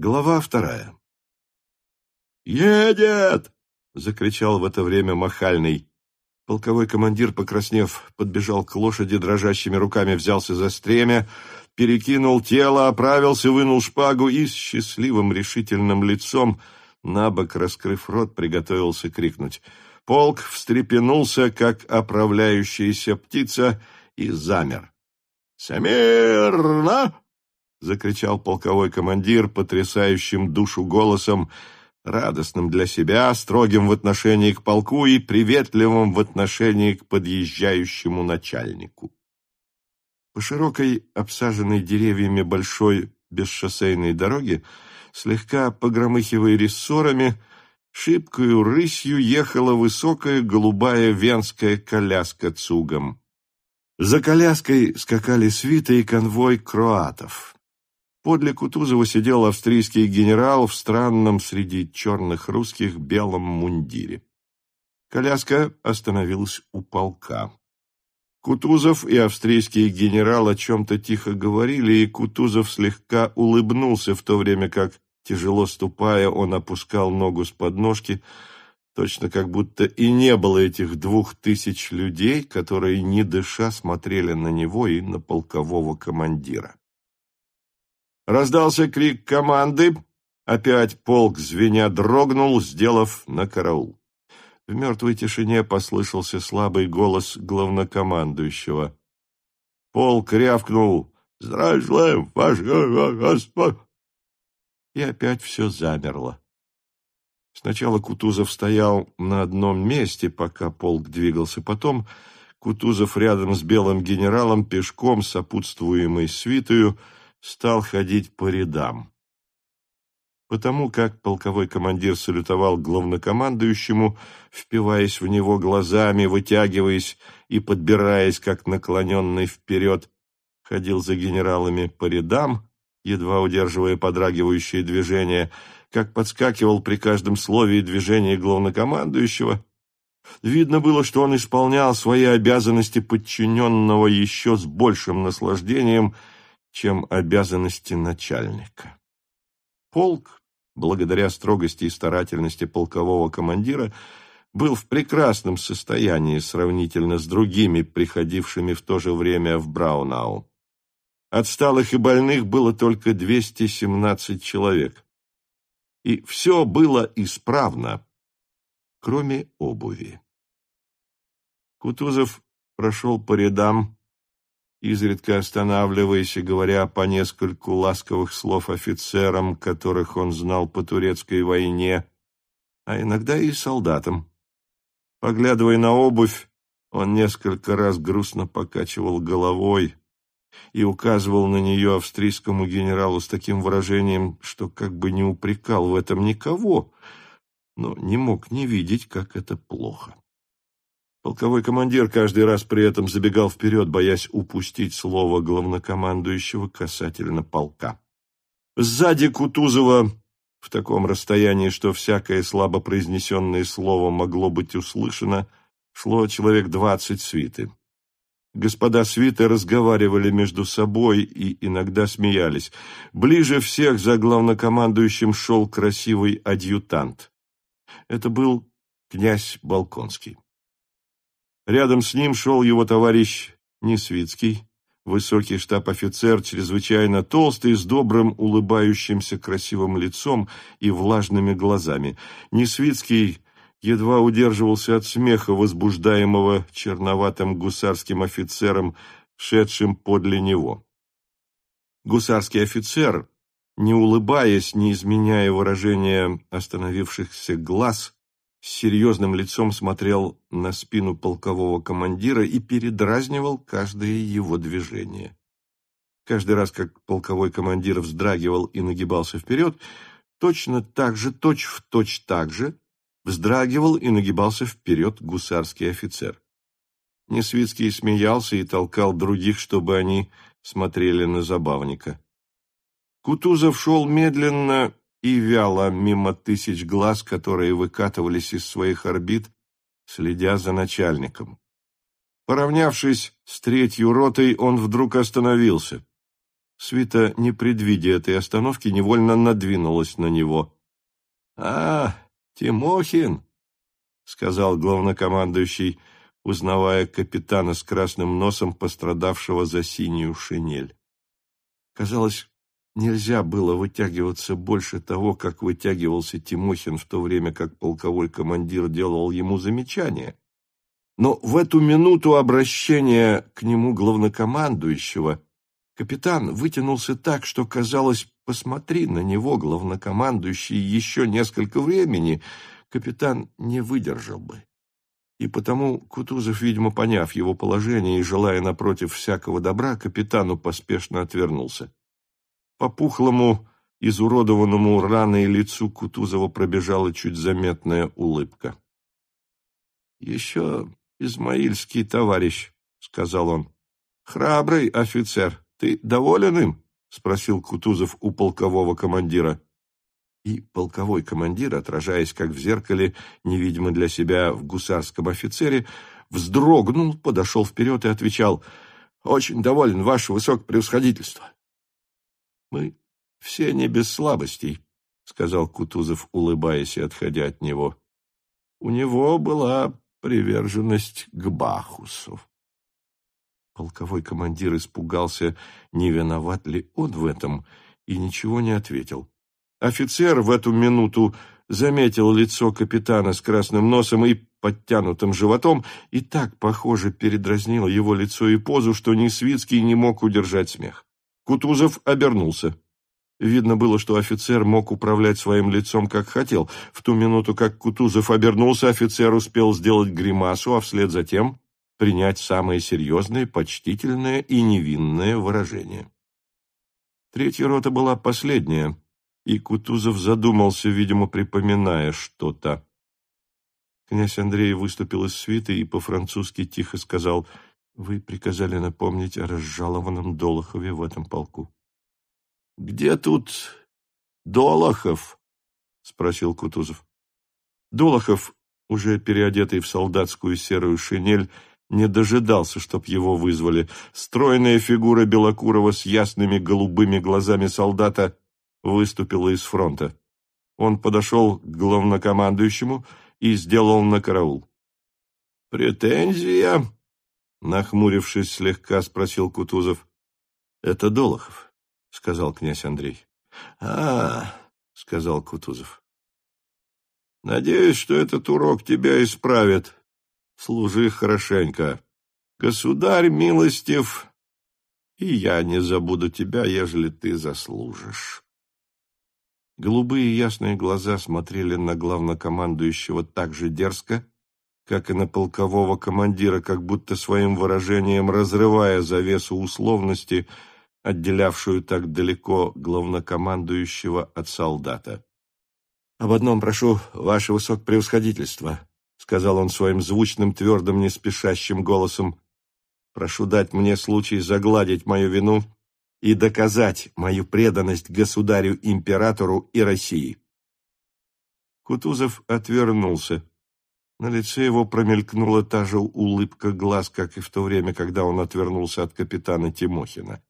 Глава вторая. «Едет!» — закричал в это время Махальный. Полковой командир, покраснев, подбежал к лошади, дрожащими руками взялся за стремя, перекинул тело, оправился, вынул шпагу и с счастливым решительным лицом, набок раскрыв рот, приготовился крикнуть. Полк встрепенулся, как оправляющаяся птица, и замер. «Смирно!» — закричал полковой командир потрясающим душу голосом, радостным для себя, строгим в отношении к полку и приветливым в отношении к подъезжающему начальнику. По широкой, обсаженной деревьями большой бесшоссейной дороге, слегка погромыхивая рессорами, шибкою рысью ехала высокая голубая венская коляска цугом. За коляской скакали свита и конвой кроатов. Подле Кутузова сидел австрийский генерал в странном среди черных русских белом мундире. Коляска остановилась у полка. Кутузов и австрийский генерал о чем-то тихо говорили, и Кутузов слегка улыбнулся, в то время как, тяжело ступая, он опускал ногу с подножки, точно как будто и не было этих двух тысяч людей, которые, не дыша, смотрели на него и на полкового командира. Раздался крик команды. Опять полк звеня дрогнул, сделав на караул. В мертвой тишине послышался слабый голос главнокомандующего. Полк рявкнул «Здравствуем, ваш господь!» И опять все замерло. Сначала Кутузов стоял на одном месте, пока полк двигался. Потом Кутузов рядом с белым генералом пешком, сопутствуемый свитою, стал ходить по рядам. Потому как полковой командир салютовал главнокомандующему, впиваясь в него глазами, вытягиваясь и подбираясь, как наклоненный вперед, ходил за генералами по рядам, едва удерживая подрагивающие движения, как подскакивал при каждом слове и движении главнокомандующего. Видно было, что он исполнял свои обязанности подчиненного еще с большим наслаждением – чем обязанности начальника. Полк, благодаря строгости и старательности полкового командира, был в прекрасном состоянии сравнительно с другими, приходившими в то же время в Браунау. Отсталых и больных было только 217 человек. И все было исправно, кроме обуви. Кутузов прошел по рядам, изредка останавливаясь и говоря по нескольку ласковых слов офицерам, которых он знал по турецкой войне, а иногда и солдатам. Поглядывая на обувь, он несколько раз грустно покачивал головой и указывал на нее австрийскому генералу с таким выражением, что как бы не упрекал в этом никого, но не мог не видеть, как это плохо. Полковой командир каждый раз при этом забегал вперед, боясь упустить слово главнокомандующего касательно полка. Сзади Кутузова, в таком расстоянии, что всякое слабо произнесенное слово могло быть услышано, шло человек двадцать свиты. Господа свиты разговаривали между собой и иногда смеялись. Ближе всех за главнокомандующим шел красивый адъютант. Это был князь Балконский. Рядом с ним шел его товарищ Несвицкий, высокий штаб-офицер, чрезвычайно толстый, с добрым, улыбающимся красивым лицом и влажными глазами. Несвицкий едва удерживался от смеха, возбуждаемого черноватым гусарским офицером, шедшим подле него. Гусарский офицер, не улыбаясь, не изменяя выражения остановившихся глаз, с серьезным лицом смотрел на спину полкового командира и передразнивал каждое его движение. Каждый раз, как полковой командир вздрагивал и нагибался вперед, точно так же, точь-в-точь точь так же, вздрагивал и нагибался вперед гусарский офицер. Несвицкий смеялся и толкал других, чтобы они смотрели на забавника. Кутузов шел медленно и вяло мимо тысяч глаз, которые выкатывались из своих орбит, следя за начальником. Поравнявшись с третью ротой, он вдруг остановился. Свита, не предвидя этой остановки, невольно надвинулась на него. — А, Тимохин, — сказал главнокомандующий, узнавая капитана с красным носом, пострадавшего за синюю шинель. Казалось, нельзя было вытягиваться больше того, как вытягивался Тимохин в то время, как полковой командир делал ему замечания. Но в эту минуту обращения к нему главнокомандующего капитан вытянулся так, что казалось, посмотри на него, главнокомандующий, еще несколько времени, капитан не выдержал бы. И потому Кутузов, видимо, поняв его положение и желая напротив всякого добра, капитану поспешно отвернулся. По пухлому, изуродованному раной лицу Кутузова пробежала чуть заметная улыбка. «Еще Измаильский товарищ», — сказал он. «Храбрый офицер. Ты доволен им?» — спросил Кутузов у полкового командира. И полковой командир, отражаясь как в зеркале, невидимо для себя в гусарском офицере, вздрогнул, подошел вперед и отвечал «Очень доволен, ваше высокопревосходительство». «Мы все не без слабостей», — сказал Кутузов, улыбаясь и отходя от него. «У него была приверженность к Бахусу. Полковой командир испугался, не виноват ли он в этом, и ничего не ответил. Офицер в эту минуту заметил лицо капитана с красным носом и подтянутым животом, и так, похоже, передразнило его лицо и позу, что Несвицкий не мог удержать смех. Кутузов обернулся. Видно было, что офицер мог управлять своим лицом, как хотел. В ту минуту, как Кутузов обернулся, офицер успел сделать гримасу, а вслед за тем принять самое серьезное, почтительное и невинное выражение. Третья рота была последняя, и Кутузов задумался, видимо, припоминая что-то. Князь Андрей выступил из свиты и по-французски тихо сказал, «Вы приказали напомнить о разжалованном Долохове в этом полку». «Где тут Долохов?» — спросил Кутузов. Долохов, уже переодетый в солдатскую серую шинель, не дожидался, чтоб его вызвали. Стройная фигура Белокурова с ясными голубыми глазами солдата выступила из фронта. Он подошел к главнокомандующему и сделал на караул. «Претензия?» — нахмурившись слегка, спросил Кутузов. «Это Долохов. — сказал князь Андрей. — А, — сказал Кутузов. — Надеюсь, что этот урок тебя исправит. Служи хорошенько. Государь милостив, и я не забуду тебя, ежели ты заслужишь. Голубые ясные глаза смотрели на главнокомандующего так же дерзко, как и на полкового командира, как будто своим выражением разрывая завесу условности — отделявшую так далеко главнокомандующего от солдата. «Об одном прошу, ваше высокопревосходительство», — сказал он своим звучным, твердым, неспешащим голосом. «Прошу дать мне случай загладить мою вину и доказать мою преданность государю-императору и России». Кутузов отвернулся. На лице его промелькнула та же улыбка глаз, как и в то время, когда он отвернулся от капитана Тимохина.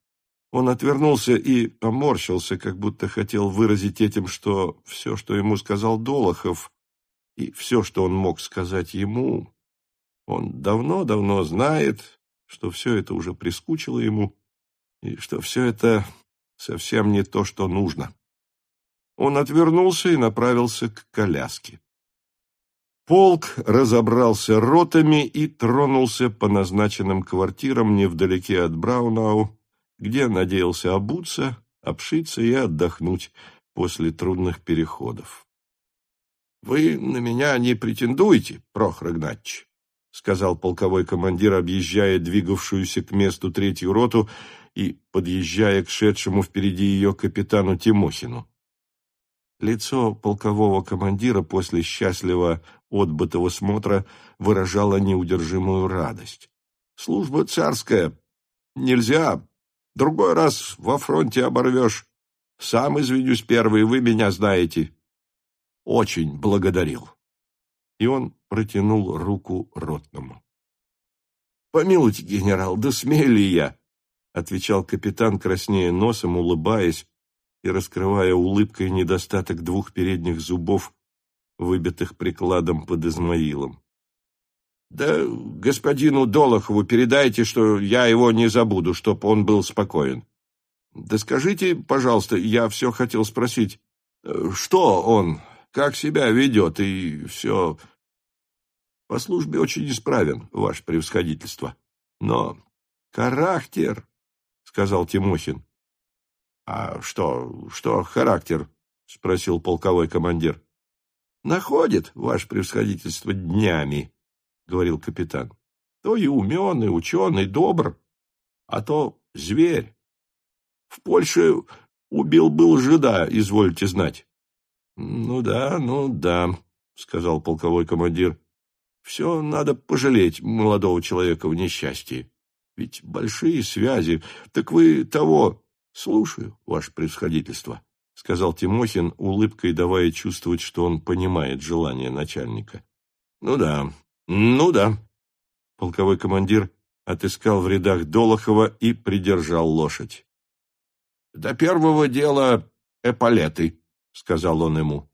Он отвернулся и поморщился, как будто хотел выразить этим, что все, что ему сказал Долохов, и все, что он мог сказать ему, он давно-давно знает, что все это уже прискучило ему, и что все это совсем не то, что нужно. Он отвернулся и направился к коляске. Полк разобрался ротами и тронулся по назначенным квартирам невдалеке от Браунау, где надеялся обуться, обшиться и отдохнуть после трудных переходов. — Вы на меня не претендуете, Прохор Игнатьевич, — сказал полковой командир, объезжая двигавшуюся к месту третью роту и подъезжая к шедшему впереди ее капитану Тимохину. Лицо полкового командира после счастливо отбытого смотра выражало неудержимую радость. «Служба царская. Нельзя Другой раз во фронте оборвешь. Сам извинюсь первый, вы меня знаете. Очень благодарил. И он протянул руку ротному. Помилуйте, генерал, да смею ли я? — отвечал капитан, краснея носом, улыбаясь и раскрывая улыбкой недостаток двух передних зубов, выбитых прикладом под Измаилом. Да господину Долохову передайте, что я его не забуду, чтоб он был спокоен. Да скажите, пожалуйста, я все хотел спросить, что он, как себя ведет и все. По службе очень исправен, ваше превосходительство. Но характер, — сказал Тимохин. — А что, что характер? — спросил полковой командир. — Находит, ваше превосходительство, днями говорил капитан. То и умен, и ученый, добр, а то зверь. В Польше убил был жида, извольте знать. Ну да, ну да, сказал полковой командир. Все надо пожалеть молодого человека в несчастье. Ведь большие связи. Так вы того... Слушаю, ваше превосходительство, сказал Тимохин, улыбкой давая чувствовать, что он понимает желание начальника. Ну да, «Ну да». Полковой командир отыскал в рядах Долохова и придержал лошадь. «До первого дела эполеты», — сказал он ему.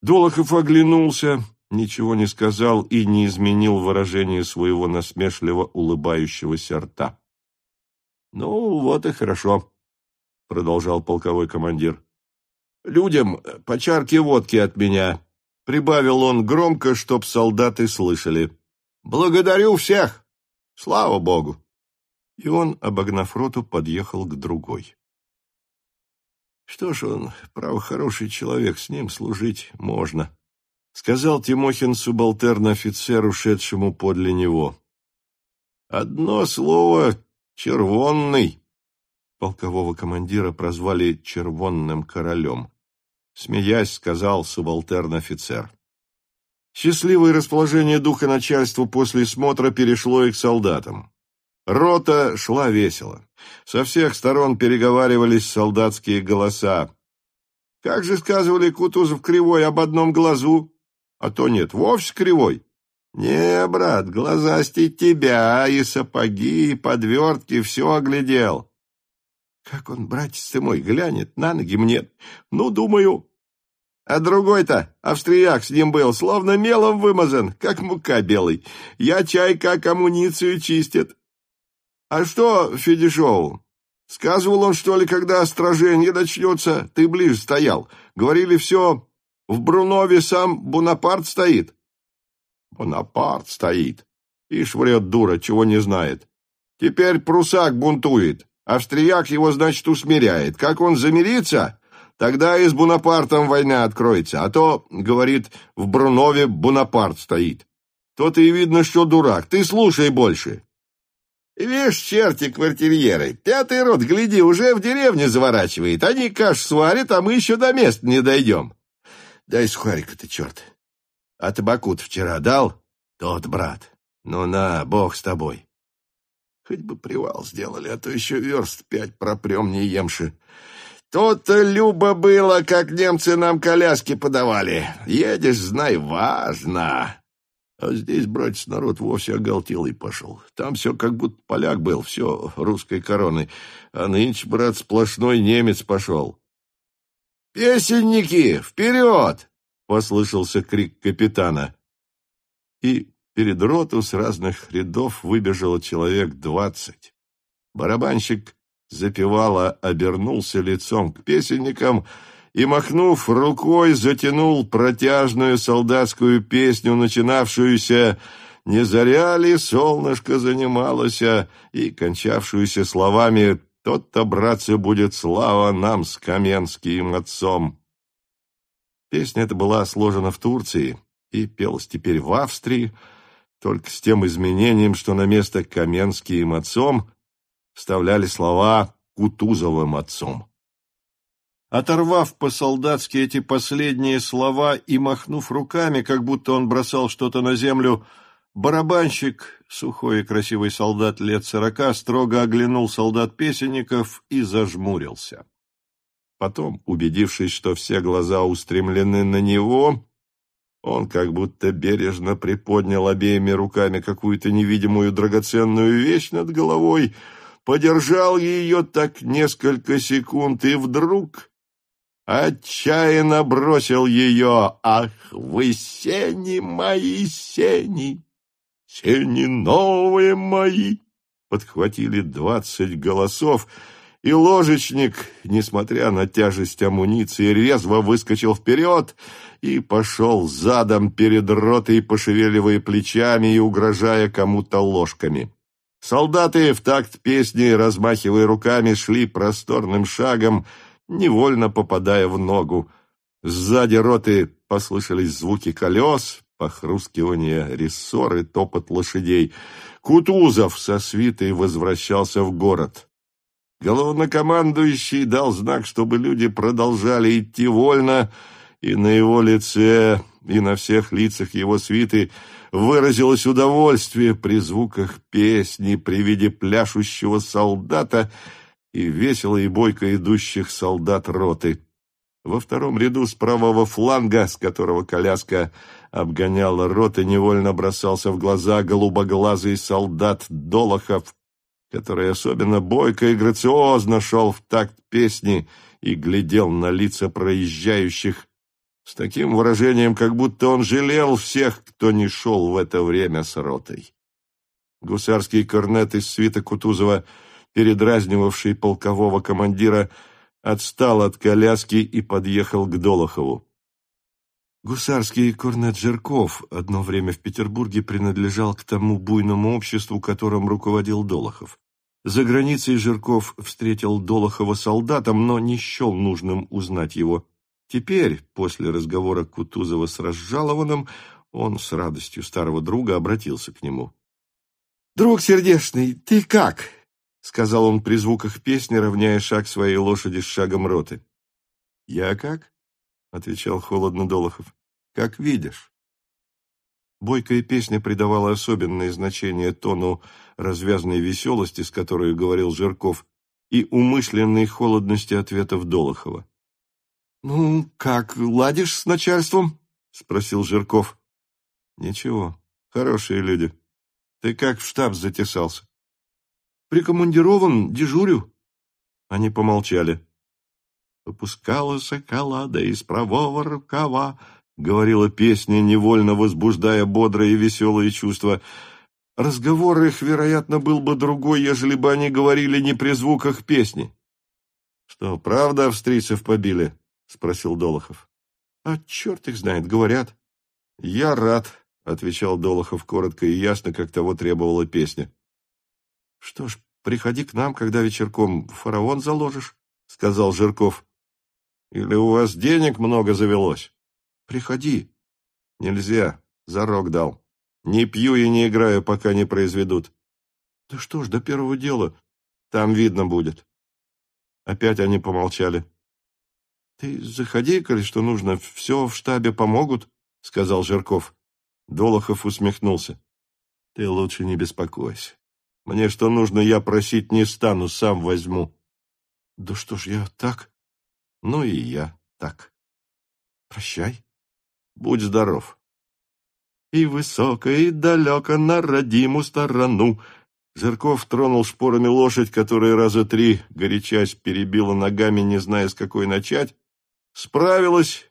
Долохов оглянулся, ничего не сказал и не изменил выражение своего насмешливо улыбающегося рта. «Ну, вот и хорошо», — продолжал полковой командир. «Людям по чарке водки от меня, Прибавил он громко, чтоб солдаты слышали. «Благодарю всех! Слава Богу!» И он, обогнав роту, подъехал к другой. «Что ж он, право, хороший человек, с ним служить можно», — сказал Тимохин субалтерн офицеру, шедшему подле него. «Одно слово — червонный». Полкового командира прозвали «червонным королем» смеясь, сказал субалтерн-офицер. Счастливое расположение духа начальства после смотра перешло и к солдатам. Рота шла весело. Со всех сторон переговаривались солдатские голоса. Как же сказывали Кутузов кривой об одном глазу? А то нет, вовсе кривой. Не, брат, глазастей тебя, и сапоги, и подвертки, все оглядел. Как он, братец ты мой, глянет на ноги мне. Ну, думаю... А другой-то, австрияк с ним был, словно мелом вымазан, как мука белый. Я чай как амуницию чистит. А что, Федишоу, сказывал он, что ли, когда сражение начнется, ты ближе стоял? Говорили все, в Брунове сам Бонапарт стоит. Бонапарт стоит. Ишь врет дура, чего не знает. Теперь прусак бунтует. Австрияк его, значит, усмиряет. Как он замирится, тогда и с Бонапартом война откроется. А то, говорит, в Брунове Бонапарт стоит. То-то и видно, что дурак. Ты слушай больше. Вишь, черти квартирьеры, пятый рот, гляди, уже в деревне заворачивает. Они каш сварят, а мы еще до места не дойдем. Дай сухарика-то, черт. А табаку вчера дал? Тот, брат. Ну на, бог с тобой. Хоть бы привал сделали, а то еще верст пять пропрем не емши. То-то любо было, как немцы нам коляски подавали. Едешь, знай, важно. А здесь, братец, народ вовсе оголтелый пошел. Там все как будто поляк был, все русской короной. А нынче, брат, сплошной немец пошел. «Песенники, вперед!» — послышался крик капитана. И Перед роту с разных рядов выбежало человек двадцать. Барабанщик запевало обернулся лицом к песенникам и, махнув рукой, затянул протяжную солдатскую песню, начинавшуюся «Не заря ли солнышко занималося» и кончавшуюся словами «Тот-то, братцы, будет слава нам с Каменским отцом». Песня эта была сложена в Турции и пелась теперь в Австрии, только с тем изменением, что на место Каменским отцом вставляли слова Кутузовым отцом. Оторвав по-солдатски эти последние слова и махнув руками, как будто он бросал что-то на землю, барабанщик, сухой и красивый солдат лет сорока, строго оглянул солдат-песенников и зажмурился. Потом, убедившись, что все глаза устремлены на него, он как будто бережно приподнял обеими руками какую-то невидимую драгоценную вещь над головой, подержал ее так несколько секунд и вдруг отчаянно бросил ее. «Ах, вы сени мои, сени! Сени новые мои!» Подхватили двадцать голосов, и ложечник, несмотря на тяжесть амуниции, резво выскочил вперед и пошел задом перед ротой, пошевеливая плечами и угрожая кому-то ложками. Солдаты в такт песни, размахивая руками, шли просторным шагом, невольно попадая в ногу. Сзади роты послышались звуки колес, похрускивание рессоры, топот лошадей. Кутузов со свитой возвращался в город. Головнокомандующий дал знак, чтобы люди продолжали идти вольно, и на его лице, и на всех лицах его свиты выразилось удовольствие при звуках песни, при виде пляшущего солдата и весело и бойко идущих солдат роты. Во втором ряду с правого фланга, с которого коляска обгоняла роты, невольно бросался в глаза голубоглазый солдат Долохов который особенно бойко и грациозно шел в такт песни и глядел на лица проезжающих с таким выражением, как будто он жалел всех, кто не шел в это время с ротой. Гусарский корнет из свита Кутузова, передразнивавший полкового командира, отстал от коляски и подъехал к Долохову. Гусарский корнет Жирков одно время в Петербурге принадлежал к тому буйному обществу, которым руководил Долохов. За границей Жирков встретил Долохова солдатом, но не счел нужным узнать его. Теперь, после разговора Кутузова с Разжалованным, он с радостью старого друга обратился к нему. «Друг сердечный, ты как?» — сказал он при звуках песни, равняя шаг своей лошади с шагом роты. «Я как?» — отвечал холодно Долохов. «Как видишь». Бойкая песня придавала особенное значение тону развязной веселости, с которой говорил Жирков, и умышленной холодности ответов Долохова. «Ну, как, ладишь с начальством?» — спросил Жирков. «Ничего, хорошие люди. Ты как в штаб затесался?» «Прикомандирован, дежурю». Они помолчали. «Попускала соколада из правого рукава», — говорила песня, невольно возбуждая бодрые и веселые чувства. Разговор их, вероятно, был бы другой, ежели бы они говорили не при звуках песни. — Что, правда австрийцев побили? — спросил Долохов. — А черт их знает, говорят. — Я рад, — отвечал Долохов коротко и ясно, как того требовала песня. — Что ж, приходи к нам, когда вечерком фараон заложишь, — сказал Жирков. Или у вас денег много завелось? Приходи. Нельзя, зарок дал. Не пью и не играю, пока не произведут. Да что ж, до первого дела. Там видно будет. Опять они помолчали. Ты заходи, коли что нужно, все в штабе помогут, сказал Жирков. Долохов усмехнулся. Ты лучше не беспокойся. Мне что нужно, я просить не стану, сам возьму. Да что ж я так? Ну и я так. Прощай. Будь здоров. И высоко, и далеко на родимую сторону. Жирков тронул шпорами лошадь, которая раза три, горячась, перебила ногами, не зная, с какой начать, справилась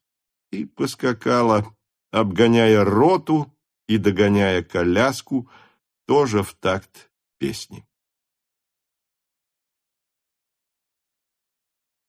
и поскакала, обгоняя роту и догоняя коляску, тоже в такт песни.